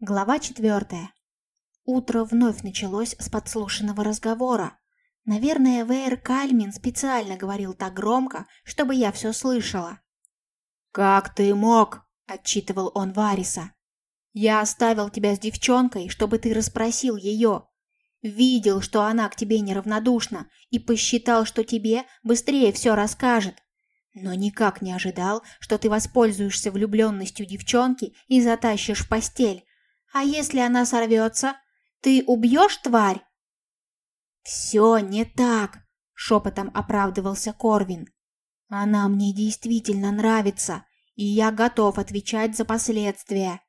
Глава четвертая. Утро вновь началось с подслушанного разговора. Наверное, Вейер Кальмин специально говорил так громко, чтобы я все слышала. «Как ты мог?» – отчитывал он Вариса. «Я оставил тебя с девчонкой, чтобы ты расспросил ее. Видел, что она к тебе неравнодушна, и посчитал, что тебе быстрее все расскажет. Но никак не ожидал, что ты воспользуешься влюбленностью девчонки и затащишь в постель. А если она сорвется, ты убьешь тварь? Все не так, шепотом оправдывался Корвин. Она мне действительно нравится, и я готов отвечать за последствия.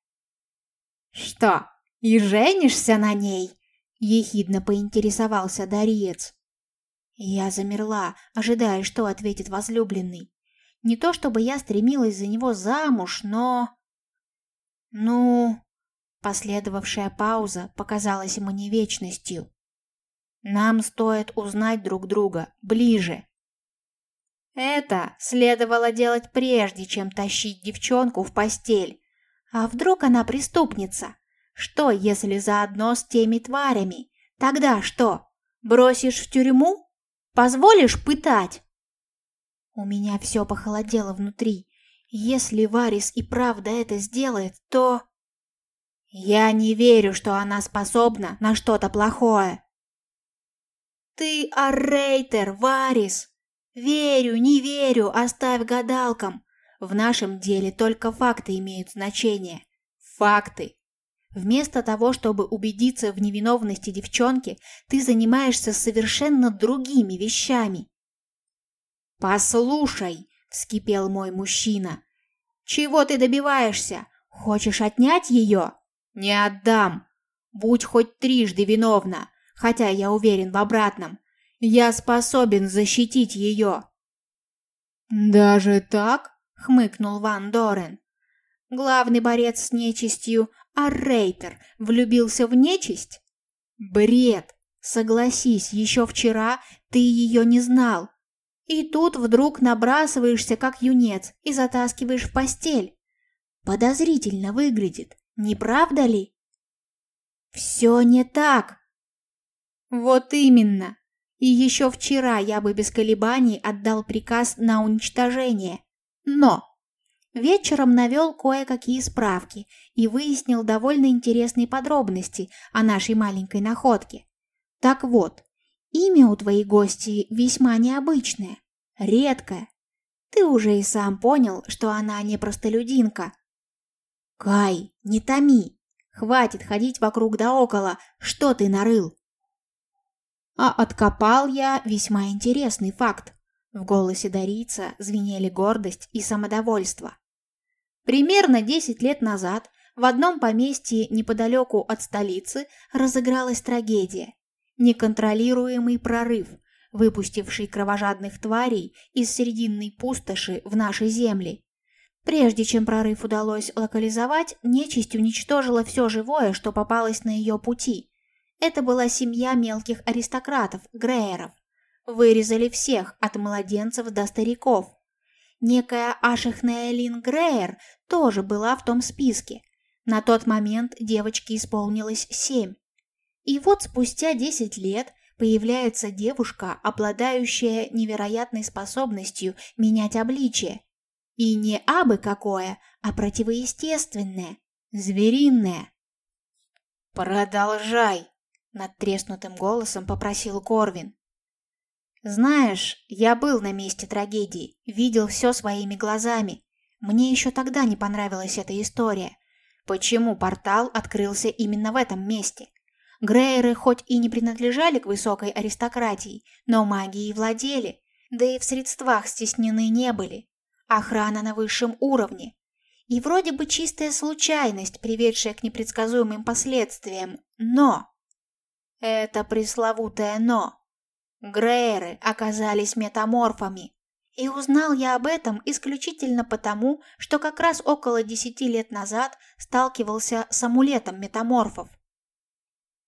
Что, и женишься на ней? Ехидно поинтересовался Дариец. Я замерла, ожидая, что ответит возлюбленный. Не то чтобы я стремилась за него замуж, но... Ну, Последовавшая пауза показалась мне вечностью. Нам стоит узнать друг друга ближе. Это следовало делать прежде, чем тащить девчонку в постель. А вдруг она преступница? Что, если заодно с теми тварями? Тогда что? Бросишь в тюрьму? Позволишь пытать? У меня все похолодело внутри. Если Варис и правда это сделает, то... Я не верю, что она способна на что-то плохое. Ты аррейтер, Варис. Верю, не верю, оставь гадалкам. В нашем деле только факты имеют значение. Факты. Вместо того, чтобы убедиться в невиновности девчонки, ты занимаешься совершенно другими вещами. «Послушай», — вскипел мой мужчина, — «чего ты добиваешься? Хочешь отнять ее?» Не отдам. Будь хоть трижды виновна, хотя я уверен в обратном. Я способен защитить ее. Даже так? хмыкнул Ван Дорен. Главный борец с нечистью, а Рейтер влюбился в нечисть? Бред. Согласись, еще вчера ты ее не знал. И тут вдруг набрасываешься как юнец и затаскиваешь в постель. Подозрительно выглядит. Не правда ли? Все не так. Вот именно. И еще вчера я бы без колебаний отдал приказ на уничтожение. Но вечером навел кое-какие справки и выяснил довольно интересные подробности о нашей маленькой находке. Так вот, имя у твоей гости весьма необычное, редкое. Ты уже и сам понял, что она не простолюдинка, «Кай, не томи! Хватит ходить вокруг да около! Что ты нарыл?» А откопал я весьма интересный факт. В голосе Дарийца звенели гордость и самодовольство. Примерно десять лет назад в одном поместье неподалеку от столицы разыгралась трагедия. Неконтролируемый прорыв, выпустивший кровожадных тварей из серединной пустоши в наши земли Прежде чем прорыв удалось локализовать, нечисть уничтожила все живое, что попалось на ее пути. Это была семья мелких аристократов, Грейеров. Вырезали всех, от младенцев до стариков. Некая Ашихная Лин Грейер тоже была в том списке. На тот момент девочке исполнилось семь. И вот спустя десять лет появляется девушка, обладающая невероятной способностью менять обличие и не абы какое, а противоестественное, звериное. «Продолжай!» — надтреснутым голосом попросил Корвин. «Знаешь, я был на месте трагедии, видел все своими глазами. Мне еще тогда не понравилась эта история. Почему портал открылся именно в этом месте? Грейеры хоть и не принадлежали к высокой аристократии, но магией владели, да и в средствах стеснены не были. Охрана на высшем уровне. И вроде бы чистая случайность, приведшая к непредсказуемым последствиям, но... Это пресловутое «но». Грейеры оказались метаморфами. И узнал я об этом исключительно потому, что как раз около десяти лет назад сталкивался с амулетом метаморфов.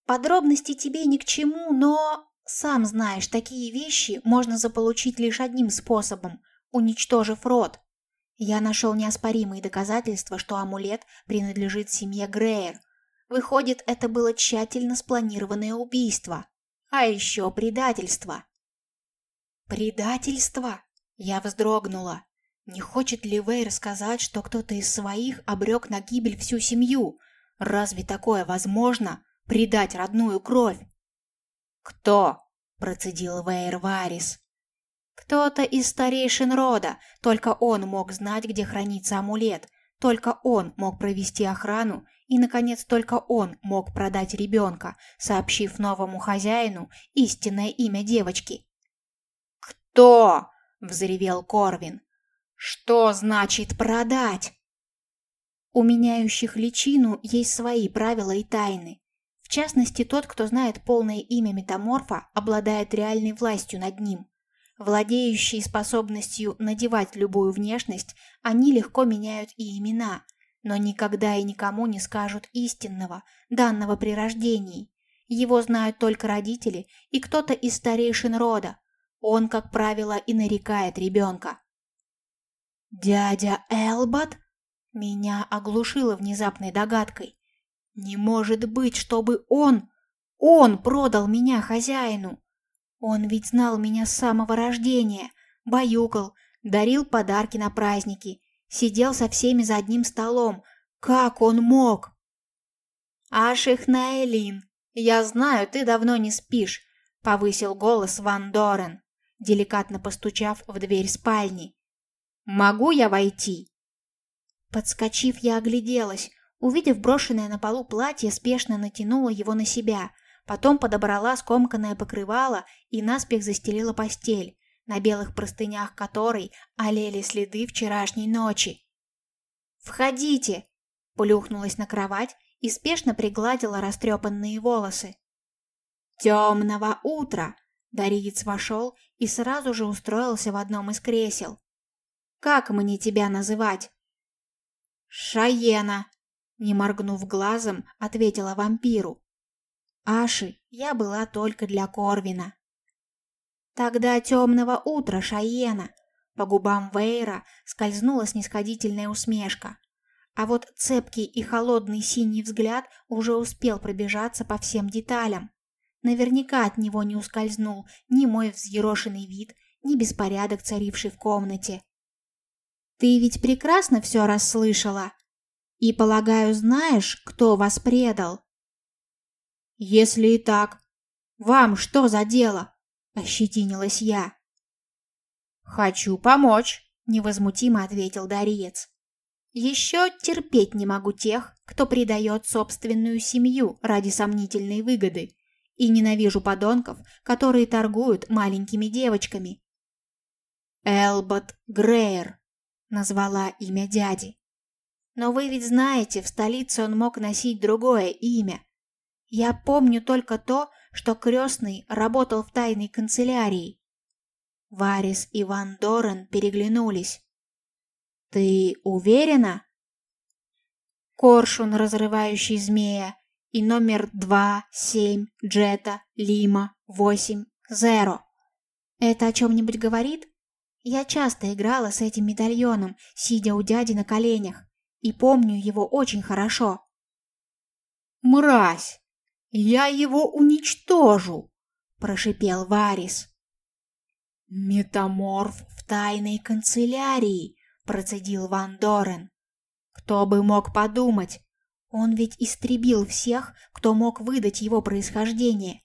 Подробности тебе ни к чему, но... Сам знаешь, такие вещи можно заполучить лишь одним способом уничтожив род. Я нашел неоспоримые доказательства, что амулет принадлежит семье Грейер. Выходит, это было тщательно спланированное убийство. А еще предательство. Предательство? Я вздрогнула. Не хочет ли Вейр сказать, что кто-то из своих обрек на гибель всю семью? Разве такое возможно? Предать родную кровь? «Кто?» – процедил Вейр Варис. «Кто-то из старейшин рода, только он мог знать, где хранится амулет, только он мог провести охрану, и, наконец, только он мог продать ребенка, сообщив новому хозяину истинное имя девочки. «Кто?» – взревел Корвин. «Что значит продать?» У меняющих личину есть свои правила и тайны. В частности, тот, кто знает полное имя метаморфа, обладает реальной властью над ним. Владеющие способностью надевать любую внешность, они легко меняют и имена, но никогда и никому не скажут истинного, данного при рождении. Его знают только родители и кто-то из старейшин рода. Он, как правило, и нарекает ребенка. «Дядя Элбат?» Меня оглушило внезапной догадкой. «Не может быть, чтобы он... Он продал меня хозяину!» Он ведь знал меня с самого рождения, баюкал, дарил подарки на праздники, сидел со всеми за одним столом. Как он мог? «Аших Наэлин, я знаю, ты давно не спишь», — повысил голос Ван Дорен, деликатно постучав в дверь спальни. «Могу я войти?» Подскочив, я огляделась. Увидев брошенное на полу платье, спешно натянула его на себя, Потом подобрала скомканное покрывало и наспех застелила постель, на белых простынях которой олели следы вчерашней ночи. «Входите!» – плюхнулась на кровать и спешно пригладила растрепанные волосы. «Темного утра!» – Дариец вошел и сразу же устроился в одном из кресел. «Как мне тебя называть?» «Шаена!» – не моргнув глазом, ответила вампиру. Аши я была только для Корвина. Тогда темного утра Шаена. По губам Вейра скользнула снисходительная усмешка. А вот цепкий и холодный синий взгляд уже успел пробежаться по всем деталям. Наверняка от него не ускользнул ни мой взъерошенный вид, ни беспорядок, царивший в комнате. «Ты ведь прекрасно все расслышала. И, полагаю, знаешь, кто вас предал?» «Если и так, вам что за дело?» – ощетинилась я. «Хочу помочь», – невозмутимо ответил Дариец. «Еще терпеть не могу тех, кто предает собственную семью ради сомнительной выгоды, и ненавижу подонков, которые торгуют маленькими девочками». «Элбот Грейер», – назвала имя дяди. «Но вы ведь знаете, в столице он мог носить другое имя, я помню только то, что крестный работал в тайной канцелярии. Варис и Ван Дорен переглянулись. «Ты уверена?» Коршун, разрывающий змея, и номер два, семь, Джета, Лима, восемь, Зеро. Это о чем-нибудь говорит? Я часто играла с этим медальоном, сидя у дяди на коленях, и помню его очень хорошо. «Мразь!» «Я его уничтожу!» – прошипел Варис. «Метаморф в тайной канцелярии!» – процедил Ван Дорен. «Кто бы мог подумать? Он ведь истребил всех, кто мог выдать его происхождение.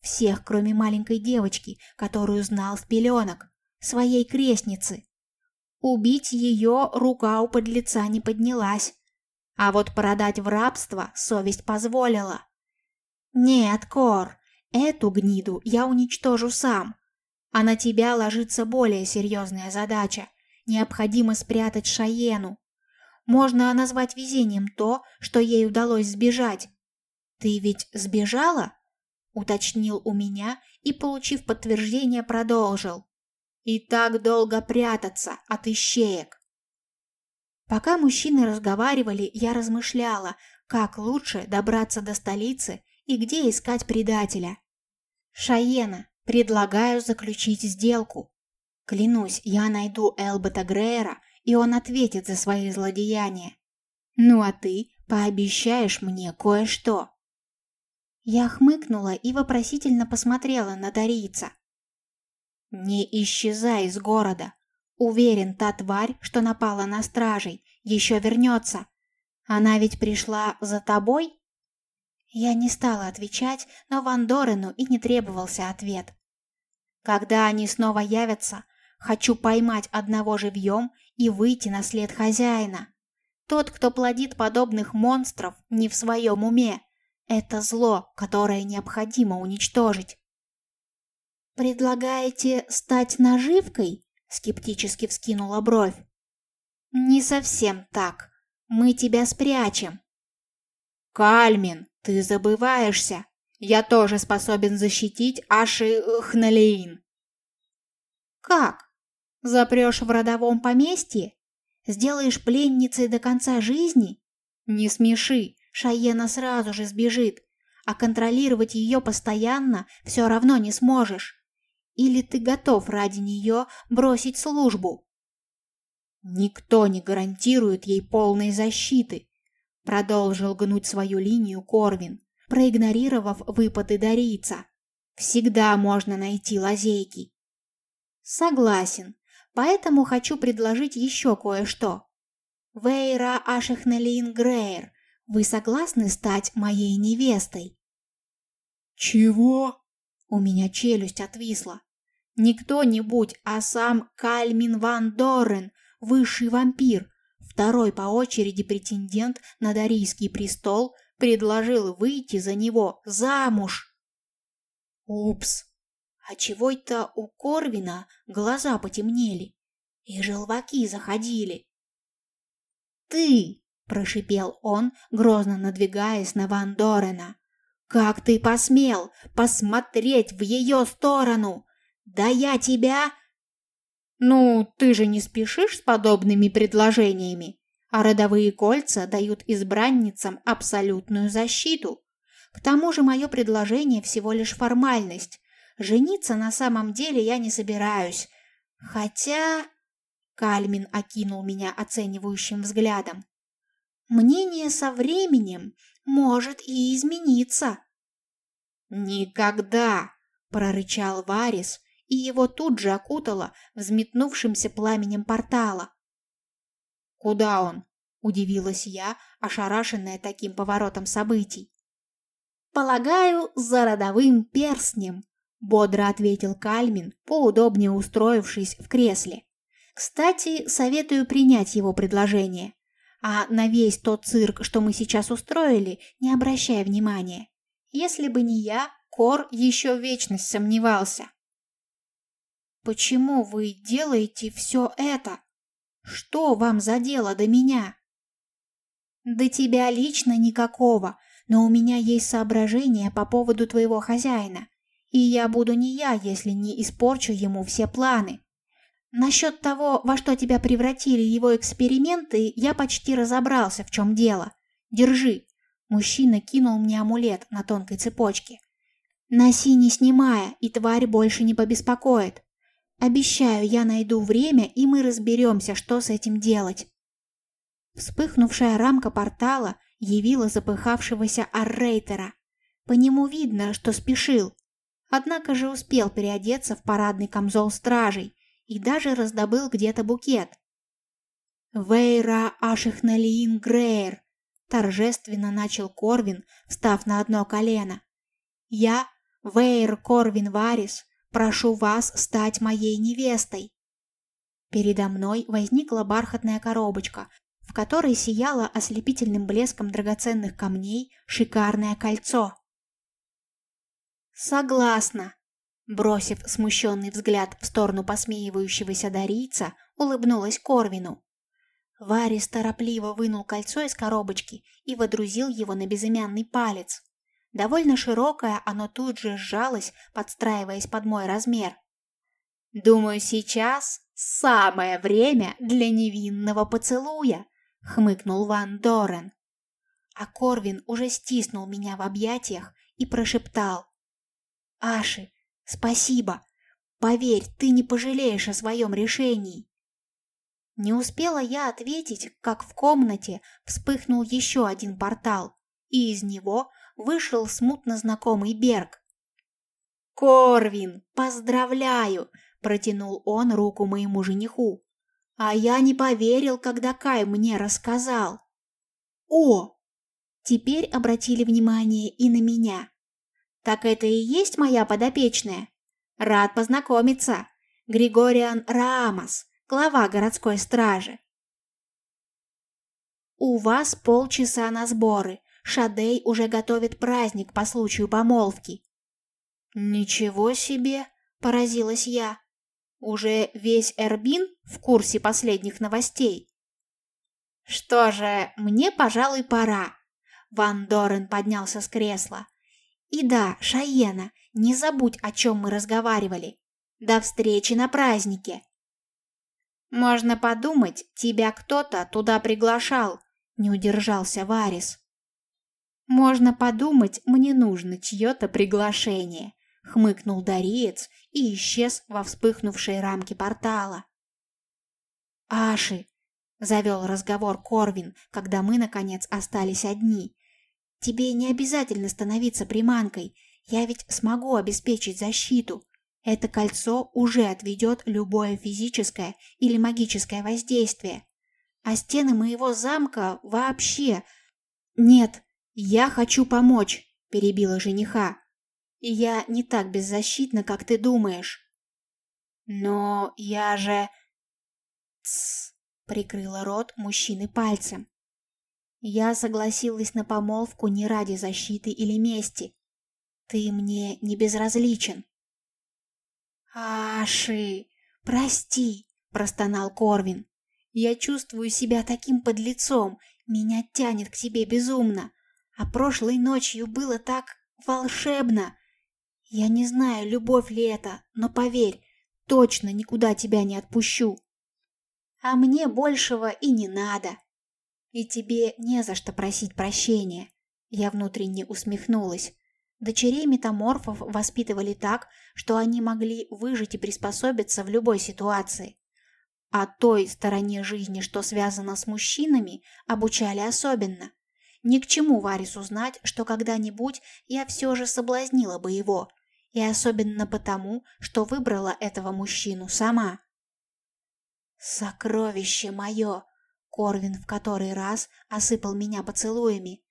Всех, кроме маленькой девочки, которую знал с пеленок, своей крестницы. Убить ее рука у подлеца не поднялась, а вот продать в рабство совесть позволила. «Нет, Кор, эту гниду я уничтожу сам. А на тебя ложится более серьезная задача. Необходимо спрятать Шаену. Можно назвать везением то, что ей удалось сбежать. Ты ведь сбежала?» Уточнил у меня и, получив подтверждение, продолжил. «И так долго прятаться от ищеек». Пока мужчины разговаривали, я размышляла, как лучше добраться до столицы и где искать предателя. Шаена, предлагаю заключить сделку. Клянусь, я найду Элбета Грейра, и он ответит за свои злодеяния. Ну а ты Пообещаешь мне кое-что?» Я хмыкнула и вопросительно посмотрела на Дарийца. «Не исчезай из города. Уверен, та тварь, что напала на стражей, еще вернется. Она ведь пришла за тобой?» Я не стала отвечать, но Ван Дорену и не требовался ответ. «Когда они снова явятся, хочу поймать одного живьем и выйти на след хозяина. Тот, кто плодит подобных монстров, не в своем уме. Это зло, которое необходимо уничтожить». «Предлагаете стать наживкой?» — скептически вскинула бровь. «Не совсем так. Мы тебя спрячем». «Кальмин!» Ты забываешься. Я тоже способен защитить Аши Хналеин. Как? Запрешь в родовом поместье? Сделаешь пленницей до конца жизни? Не смеши, Шаена сразу же сбежит, а контролировать ее постоянно все равно не сможешь. Или ты готов ради нее бросить службу? Никто не гарантирует ей полной защиты. Продолжил гнуть свою линию Корвин, проигнорировав выпады Дарийца. Всегда можно найти лазейки. Согласен, поэтому хочу предложить еще кое-что. Вейра Ашехнелин Грейр, вы согласны стать моей невестой? Чего? У меня челюсть отвисла. Не кто-нибудь, а сам Кальмин Ван Дорен, высший вампир, Второй по очереди претендент на Дарийский престол предложил выйти за него замуж. Упс, а чего это у Корвина глаза потемнели и желваки заходили? «Ты!» – прошипел он, грозно надвигаясь на Ван Дорена. «Как ты посмел посмотреть в ее сторону? Да я тебя...» Ну, ты же не спешишь с подобными предложениями, а родовые кольца дают избранницам абсолютную защиту. К тому же мое предложение всего лишь формальность. Жениться на самом деле я не собираюсь. Хотя... Кальмин окинул меня оценивающим взглядом. Мнение со временем может и измениться. «Никогда!» – прорычал Варис, и его тут же окутало взметнувшимся пламенем портала. «Куда он?» – удивилась я, ошарашенная таким поворотом событий. «Полагаю, за родовым перстнем», – бодро ответил Кальмин, поудобнее устроившись в кресле. «Кстати, советую принять его предложение. А на весь тот цирк, что мы сейчас устроили, не обращая внимания. Если бы не я, Кор еще вечность сомневался». Почему вы делаете все это? Что вам за дело до меня? До тебя лично никакого, но у меня есть соображения по поводу твоего хозяина, и я буду не я, если не испорчу ему все планы. Насчет того, во что тебя превратили его эксперименты, я почти разобрался, в чем дело. Держи. Мужчина кинул мне амулет на тонкой цепочке. Носи не снимая, и тварь больше не побеспокоит. Обещаю, я найду время, и мы разберемся, что с этим делать. Вспыхнувшая рамка портала явила запыхавшегося Аррейтера. По нему видно, что спешил. Однако же успел переодеться в парадный камзол стражей и даже раздобыл где-то букет. «Вейра Ашихналиин Грейр», — торжественно начал Корвин, встав на одно колено. «Я, Вейр Корвин Варис, Прошу вас стать моей невестой. Передо мной возникла бархатная коробочка, в которой сияло ослепительным блеском драгоценных камней шикарное кольцо. Согласна. Бросив смущенный взгляд в сторону посмеивающегося дарийца, улыбнулась Корвину. Варис торопливо вынул кольцо из коробочки и водрузил его на безымянный палец. Довольно широкое, оно тут же сжалось, подстраиваясь под мой размер. «Думаю, сейчас самое время для невинного поцелуя», — хмыкнул Ван Дорен. А Корвин уже стиснул меня в объятиях и прошептал. «Аши, спасибо. Поверь, ты не пожалеешь о своем решении». Не успела я ответить, как в комнате вспыхнул еще один портал, и из него вышел смутно знакомый Берг. «Корвин, поздравляю!» – протянул он руку моему жениху. А я не поверил, когда Кай мне рассказал. «О!» Теперь обратили внимание и на меня. «Так это и есть моя подопечная? Рад познакомиться. Григориан Рамос, глава городской стражи. У вас полчаса на сборы. Шадей уже готовит праздник по случаю помолвки. Ничего себе, поразилась я. Уже весь Эрбин в курсе последних новостей. Что же, мне, пожалуй, пора. Ван Дорен поднялся с кресла. И да, Шаена, не забудь, о чем мы разговаривали. До встречи на празднике. «Можно подумать, тебя кто-то туда приглашал», — не удержался Варис. «Можно подумать, мне нужно чье-то приглашение», — хмыкнул Дариец и исчез во вспыхнувшей рамке портала. «Аши», — завел разговор Корвин, когда мы, наконец, остались одни, — «тебе не обязательно становиться приманкой, я ведь смогу обеспечить защиту. Это кольцо уже отведет любое физическое или магическое воздействие. А стены моего замка вообще... Нет, я хочу помочь, перебила жениха. Я не так беззащитна, как ты думаешь. Но я же... Тсс, прикрыла рот мужчины пальцем. Я согласилась на помолвку не ради защиты или мести. Ты мне не безразличен. «Аши, прости!» – простонал Корвин. «Я чувствую себя таким подлецом, меня тянет к тебе безумно, а прошлой ночью было так волшебно. Я не знаю, любовь ли это, но поверь, точно никуда тебя не отпущу. А мне большего и не надо. И тебе не за что просить прощения». Я внутренне усмехнулась. Дочерей метаморфов воспитывали так, что они могли выжить и приспособиться в любой ситуации. А той стороне жизни, что связано с мужчинами, обучали особенно. Ни к чему Варису знать, что когда-нибудь я все же соблазнила бы его, и особенно потому, что выбрала этого мужчину сама. «Сокровище мое!» Корвин в который раз осыпал меня поцелуями.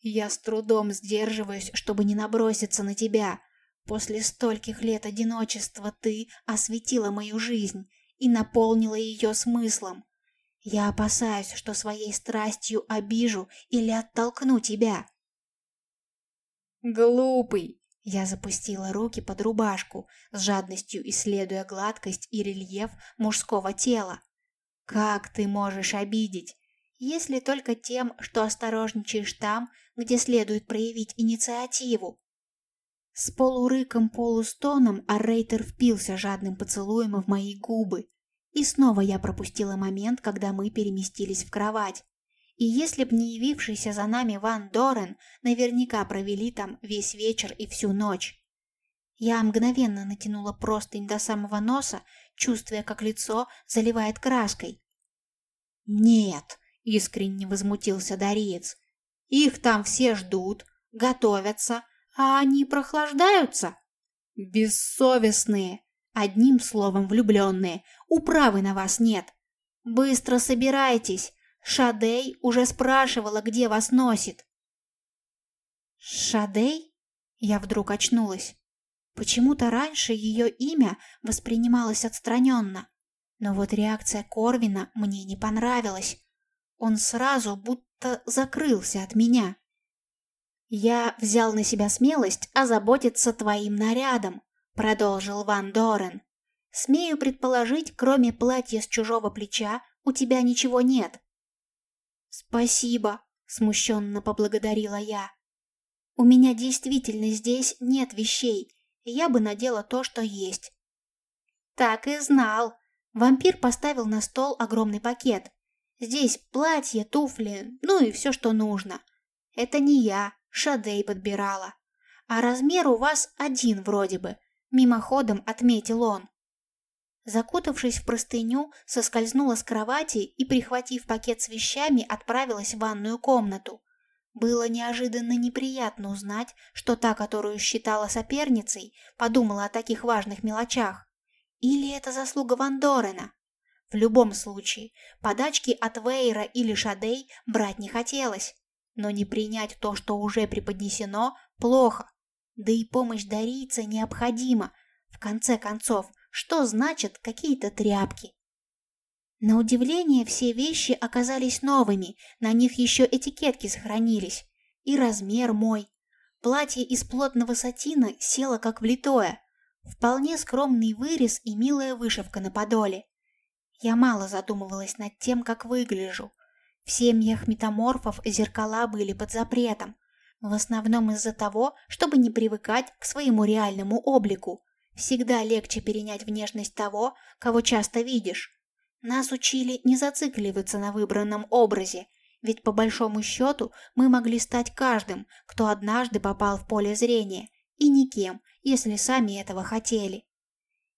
Я с трудом сдерживаюсь, чтобы не наброситься на тебя. После стольких лет одиночества ты осветила мою жизнь и наполнила ее смыслом. Я опасаюсь, что своей страстью обижу или оттолкну тебя. Глупый! Я запустила руки под рубашку, с жадностью исследуя гладкость и рельеф мужского тела. Как ты можешь обидеть? если только тем, что осторожничаешь там, где следует проявить инициативу. С полурыком-полустоном Аррейтер впился жадным поцелуем в мои губы, и снова я пропустила момент, когда мы переместились в кровать. И если б не явившийся за нами Ван Дорен, наверняка провели там весь вечер и всю ночь. Я мгновенно натянула простынь до самого носа, чувствуя, как лицо заливает краской. «Нет!» Искренне возмутился Дариец. Их там все ждут, готовятся, а они прохлаждаются. Бессовестные, одним словом влюбленные, управы на вас нет. Быстро собирайтесь, Шадей уже спрашивала, где вас носит. Шадей? Я вдруг очнулась. Почему-то раньше ее имя воспринималось отстраненно, но вот реакция Корвина мне не понравилась. Он сразу будто закрылся от меня. «Я взял на себя смелость озаботиться твоим нарядом», — продолжил Ван Дорен. «Смею предположить, кроме платья с чужого плеча, у тебя ничего нет». «Спасибо», — смущенно поблагодарила я. «У меня действительно здесь нет вещей, я бы надела то, что есть». «Так и знал». Вампир поставил на стол огромный пакет. Здесь платье, туфли, ну и все, что нужно. Это не я, Шадей подбирала. А размер у вас один вроде бы, мимоходом отметил он. Закутавшись в простыню, соскользнула с кровати и, прихватив пакет с вещами, отправилась в ванную комнату. Было неожиданно неприятно узнать, что та, которую считала соперницей, подумала о таких важных мелочах. Или это заслуга Ван Дорена? В любом случае, подачки от Вейра или Шадей брать не хотелось. Но не принять то, что уже преподнесено, плохо. Да и помощь дарийца необходима. В конце концов, что значат какие-то тряпки? На удивление, все вещи оказались новыми, на них еще этикетки сохранились. И размер мой. Платье из плотного сатина село как влитое. Вполне скромный вырез и милая вышивка на подоле. Я мало задумывалась над тем, как выгляжу. В семьях метаморфов зеркала были под запретом. В основном из-за того, чтобы не привыкать к своему реальному облику. Всегда легче перенять внешность того, кого часто видишь. Нас учили не зацикливаться на выбранном образе, ведь по большому счету мы могли стать каждым, кто однажды попал в поле зрения, и никем, если сами этого хотели.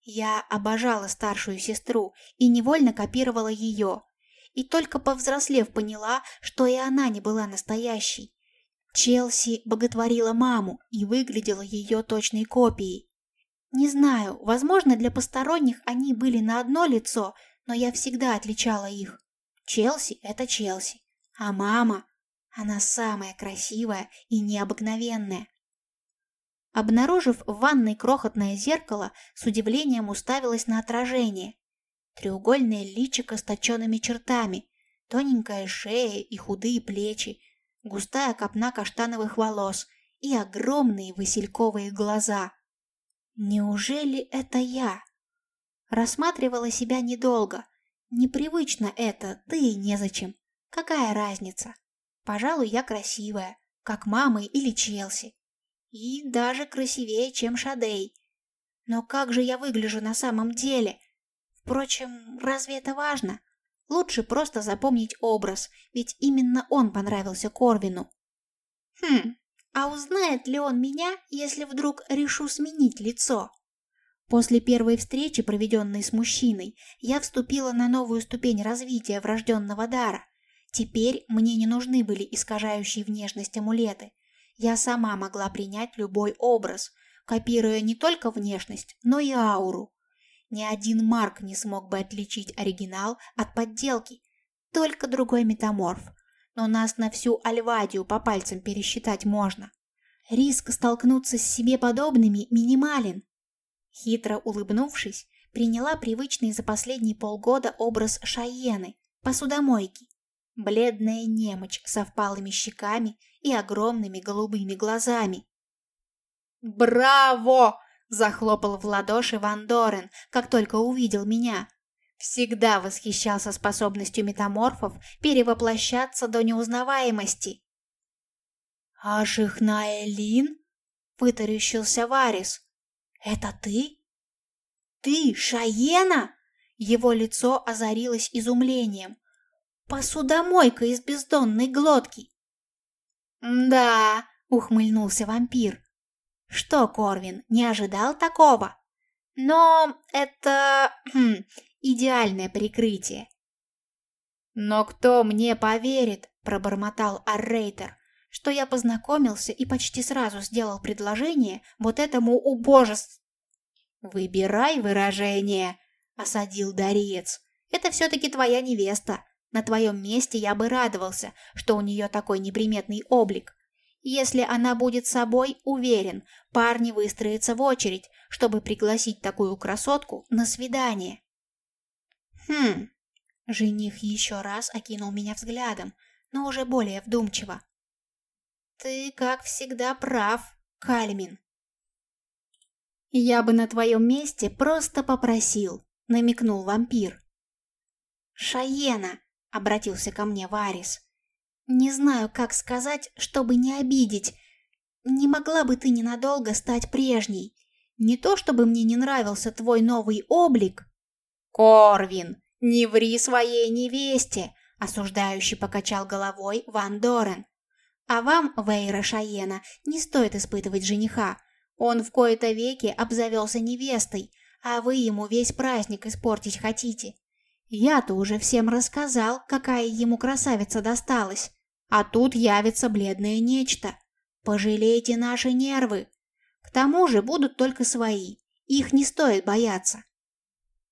Я обожала старшую сестру и невольно копировала ее, и только повзрослев поняла, что и она не была настоящей. Челси боготворила маму и выглядела ее точной копией. Не знаю, возможно, для посторонних они были на одно лицо, но я всегда отличала их. Челси — это Челси, а мама — она самая красивая и необыкновенная. Обнаружив в ванной крохотное зеркало, с удивлением уставилась на отражение. Треугольное личико с точенными чертами, тоненькая шея и худые плечи, густая копна каштановых волос и огромные васильковые глаза. Неужели это я? Рассматривала себя недолго. Непривычно это, да и незачем. Какая разница? Пожалуй, я красивая, как мама или Челси. И даже красивее, чем Шадей. Но как же я выгляжу на самом деле? Впрочем, разве это важно? Лучше просто запомнить образ, ведь именно он понравился Корвину. Хм, а узнает ли он меня, если вдруг решу сменить лицо? После первой встречи, проведенной с мужчиной, я вступила на новую ступень развития врожденного дара. Теперь мне не нужны были искажающие внешность амулеты. Я сама могла принять любой образ, копируя не только внешность, но и ауру. Ни один Марк не смог бы отличить оригинал от подделки, только другой метаморф но нас на всю Альвадию по пальцам пересчитать можно. Риск столкнуться с себе подобными минимален. Хитро улыбнувшись, приняла привычный за последние полгода образ Шайены, посудомойки. Бледная немочь со впалыми щеками и огромными голубыми глазами. «Браво!» – захлопал в ладоши Ван Дорен, как только увидел меня. Всегда восхищался способностью метаморфов перевоплощаться до неузнаваемости. «Ашихнаэлин?» — вытаращился Варис. «Это ты? Ты, Шаена?» Его лицо озарилось изумлением. «Посудомойка из бездонной глотки!» «Да», — ухмыльнулся вампир. «Что, Корвин, не ожидал такого?» «Но это... Хм, идеальное прикрытие. «Но кто мне поверит?» – пробормотал Аррейтер, что я познакомился и почти сразу сделал предложение вот этому убожеству. «Выбирай выражение», – осадил Дариец. «Это все-таки твоя невеста. На твоем месте я бы радовался, что у нее такой неприметный облик. Если она будет собой, уверен, парни выстроятся в очередь, чтобы пригласить такую красотку на свидание». Хм. Жених еще раз окинул меня взглядом, но уже более вдумчиво. Ты, как всегда, прав, Кальмин. Я бы на твоем месте просто попросил, намекнул вампир. Шаена, обратился ко мне Варис. Не знаю, как сказать, чтобы не обидеть. Не могла бы ты ненадолго стать прежней? Не то чтобы мне не нравился твой новый облик, «Корвин, не ври своей невесте!» – осуждающий покачал головой Ван Дорен. «А вам, Вейра Шаена, не стоит испытывать жениха. Он в кои-то веки обзавелся невестой, А вы ему весь праздник испортить хотите. Я-то уже всем рассказал, какая ему красавица досталась. А тут явится бледное нечто. Пожалейте наши нервы. К тому же будут только свои. Их не стоит бояться.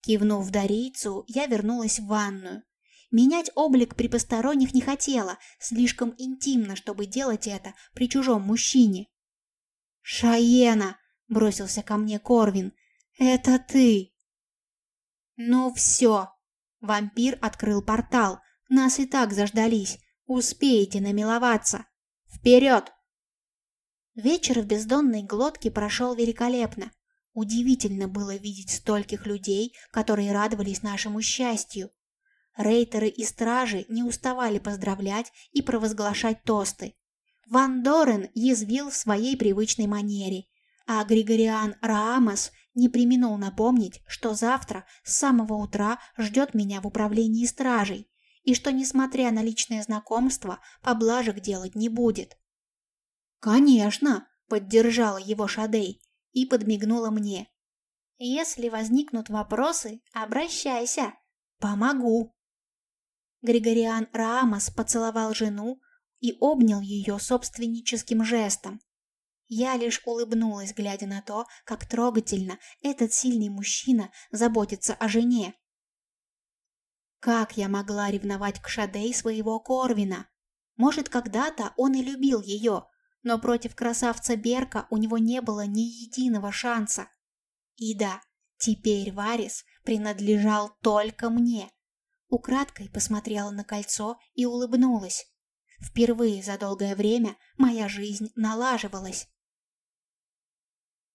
Кивнув дарийцу, я вернулась в ванную. Менять облик при посторонних не хотела, слишком интимно, чтобы делать это при чужом мужчине. «Шаена!» — бросился ко мне Корвин. «Это ты!» «Ну все!» Вампир открыл портал. Нас и так заждались. Успеете намиловаться. Вперед! Вечер в бездонной глотке прошел великолепно. Удивительно было видеть стольких людей, которые радовались нашему счастью. Рейтеры и стражи не уставали поздравлять и провозглашать тосты. Ван Дорен язвил в своей привычной манере, а Григориан Раамос не применул напомнить, что завтра с самого утра ждет меня в управлении стражей, и что, несмотря на личное знакомство, поблажек делать не будет. «Конечно!» — поддержала его Шадей и подмигнула мне. «Если возникнут вопросы, обращайся. Помогу». Григориан Раамос поцеловал жену и обнял ее собственническим жестом. Я лишь улыбнулась, глядя на то, как трогательно этот сильный мужчина заботится о жене. Как я могла ревновать к Шадей своего Корвина? Может, когда-то он и любил ее, но против красавца Берка у него не было ни единого шанса. И да, теперь Варис принадлежал только мне. Украдкой посмотрела на кольцо и улыбнулась. Впервые за долгое время моя жизнь налаживалась.